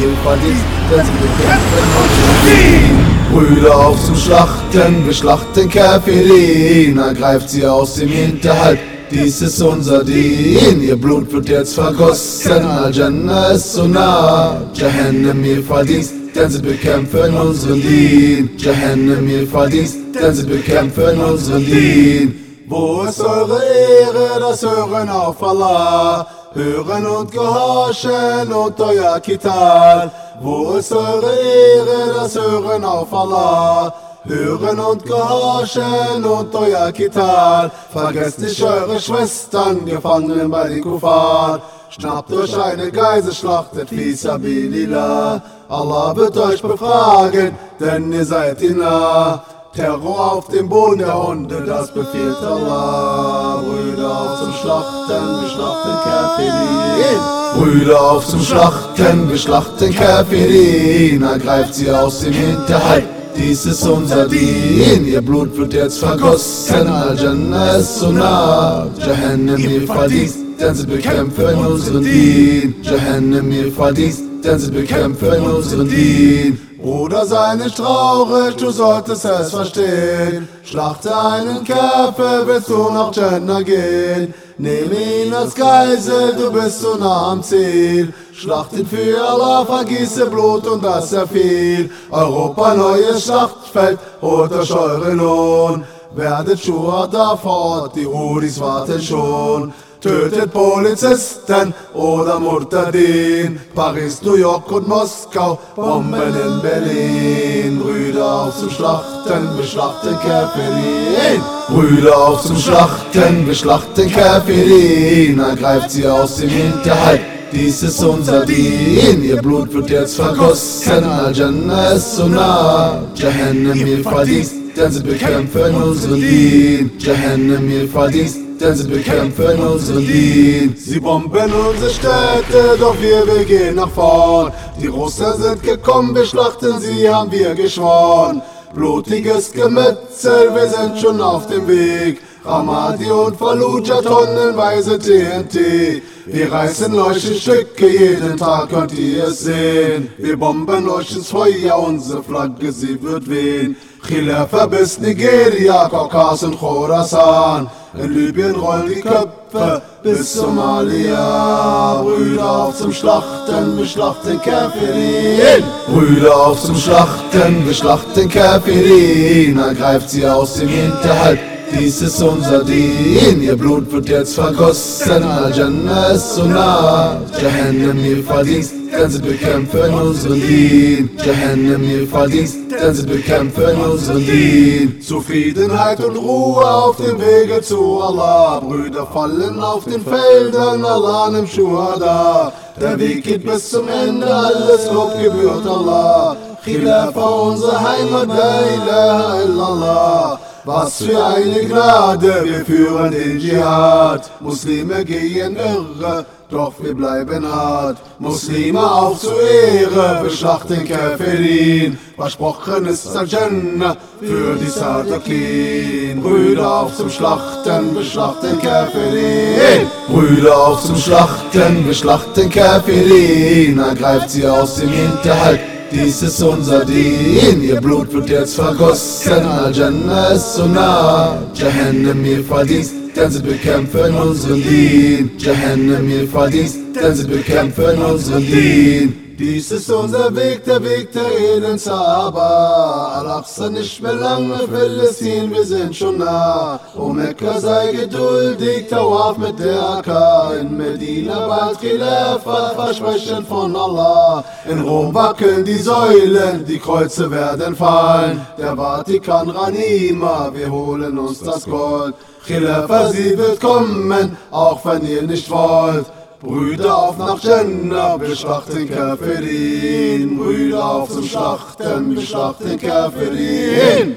Ihr Verdienst, denn sie bekämpfen Brüder auf zum Schlachten, wir schlachten Kafirin, ergreift sie aus dem Hinterhalt, dies ist unser Dien, ihr Blut wird jetzt vergossen, Al-Jannah ist so nah, Jahannam ihr Verdienst, denn sie bekämpfen unseren Dien, Jahannam ihr Verdienst, denn sie bekämpfen unseren Dien. Wo ist eure Ehre, das Hören auf Allah? Hören und gehorchen und euer Kital. Wo ist eure Ehre, das Hören auf Allah? Hören und gehorchen und euer Kital. Vergesst nicht eure Schwestern, Gefangenen bei den Kuffar. Schnappt euch eine Geise, schlachtet Fisabilillah. Allah wird euch befragen, denn ihr seid ihn nah. Terror auf dem Boden der Hunde, das befiehlt Allah. Brüder auf zum Schlachten, wir schlachten Kafirin. Brüder auf zum Schlachten, wir schlachten Kafirin. Ergreift sie aus dem Hinterhalt. Dies ist unser Dien, ihr Blut wird jetzt vergossen, Al-Jannah ist so nah, Jahannam ihr Verdienst, denn sie bekämpfen unseren Dien, Jahannam ihr Verdienst, denn sie bekämpfen unseren Dien. Bruder, sei nicht traurig, du solltest es verstehen. Schlachte einen Käfer, willst du nach Jannah gehen. Nehme ihn als Geisel, du bist so nah am Ziel. Schlacht ihn für Allah, vergieße Blut und das sehr viel. Europa, neues Schlachtfeld, eure Lohn. Werdet Schuhada vor Ort, die Huris warten schon. Tötet Polizisten oder Murtadin. Paris, New York und Moskau, Bomben in Berlin. Brüder auf zum Schlachten, wir schlachten Kafirin. Brüder auf zum Schlachten, wir schlachten Kafirin. Ergreift sie aus dem Hinterhalt. Dies ist unser Dien, ihr Blut wird jetzt vergossen, Al-Jannah ist so nah, Jahannam ihr Verdienst, denn sie bekämpfen unseren Dien, Jahannam ihr Verdienst, denn sie bekämpfen unseren Dien. Sie bomben unsere Städte, doch wir, wir gehen nach vorn. Die Russen sind gekommen, wir schlachten sie, haben wir geschworen. Blutiges Gemetzel, wir sind schon auf dem Weg. Ramadi und Fallujah, tonnenweise TNT. Wir reißen euch in Stücke, jeden Tag könnt ihr es sehen. Wir bomben euch ins Feuer, unsere Flagge, sie wird wehen. Khilafa bis Nigeria, Kaukas und Khorasan. In Libyen rollen die Köpfe bis Somalia. Brüder auf zum Schlachten, wir schlachten Kafirin. Brüder auf zum Schlachten, wir schlachten Kafirin. Ergreift sie aus dem Hinterhalt. Dies ist unser Dien, ihr Blut wird jetzt vergossen, Al-Jannah ist so nah, Jahannam ihr Verdienst, denn sie bekämpfen unseren Dien, Jahannam ihr Verdienst, denn sie bekämpfen unseren Dien. Zufriedenheit und Ruhe auf dem Wege zu Allah, Brüder fallen auf den Feldern, Allah nimmt Schuhada. Der Weg geht bis zum Ende, alles Lob gebührt Allah. Khilafa unsere Heimat, la ilaha illallah. Was für eine Gnade, wir führen den Dschihad. Muslime gehen irre, doch wir bleiben hart. Muslime auf zur Ehre, wir schlachten Kafirin. Versprochen ist Al-Jannah für die Sadakin. Brüder auf zum Schlachten, wir schlachten Kafirin. Brüder auf zum Schlachten, wir schlachten Kafirin. Ergreift sie aus dem Hinterhalt. Dies ist unser Dien, ihr Blut wird jetzt vergossen, Al-Jannah ist so nah, Jahannam ihr Verdienst, denn sie bekämpfen unseren Dien, Jahannam ihr Verdienst, denn sie bekämpfen unseren Dien. Dies ist unser Weg, der Weg der edlen Sahaba. Al-Aqsa nicht mehr lange, Philistine, wir sind schon nah. O Mekka sei geduldig, Tawaf mit der AK. In Medina bald Khilafat, Versprechen von Allah. In Rom wackeln die Säulen, die Kreuze werden fallen. Der Vatikan Ranima, wir holen uns das Gold. Khilafa, sie wird kommen, auch wenn ihr nicht wollt. Brüder auf nach Jannah, wir schlachten Kafirin. Brüder auf zum Schlachten, wir schlachten Kafirin.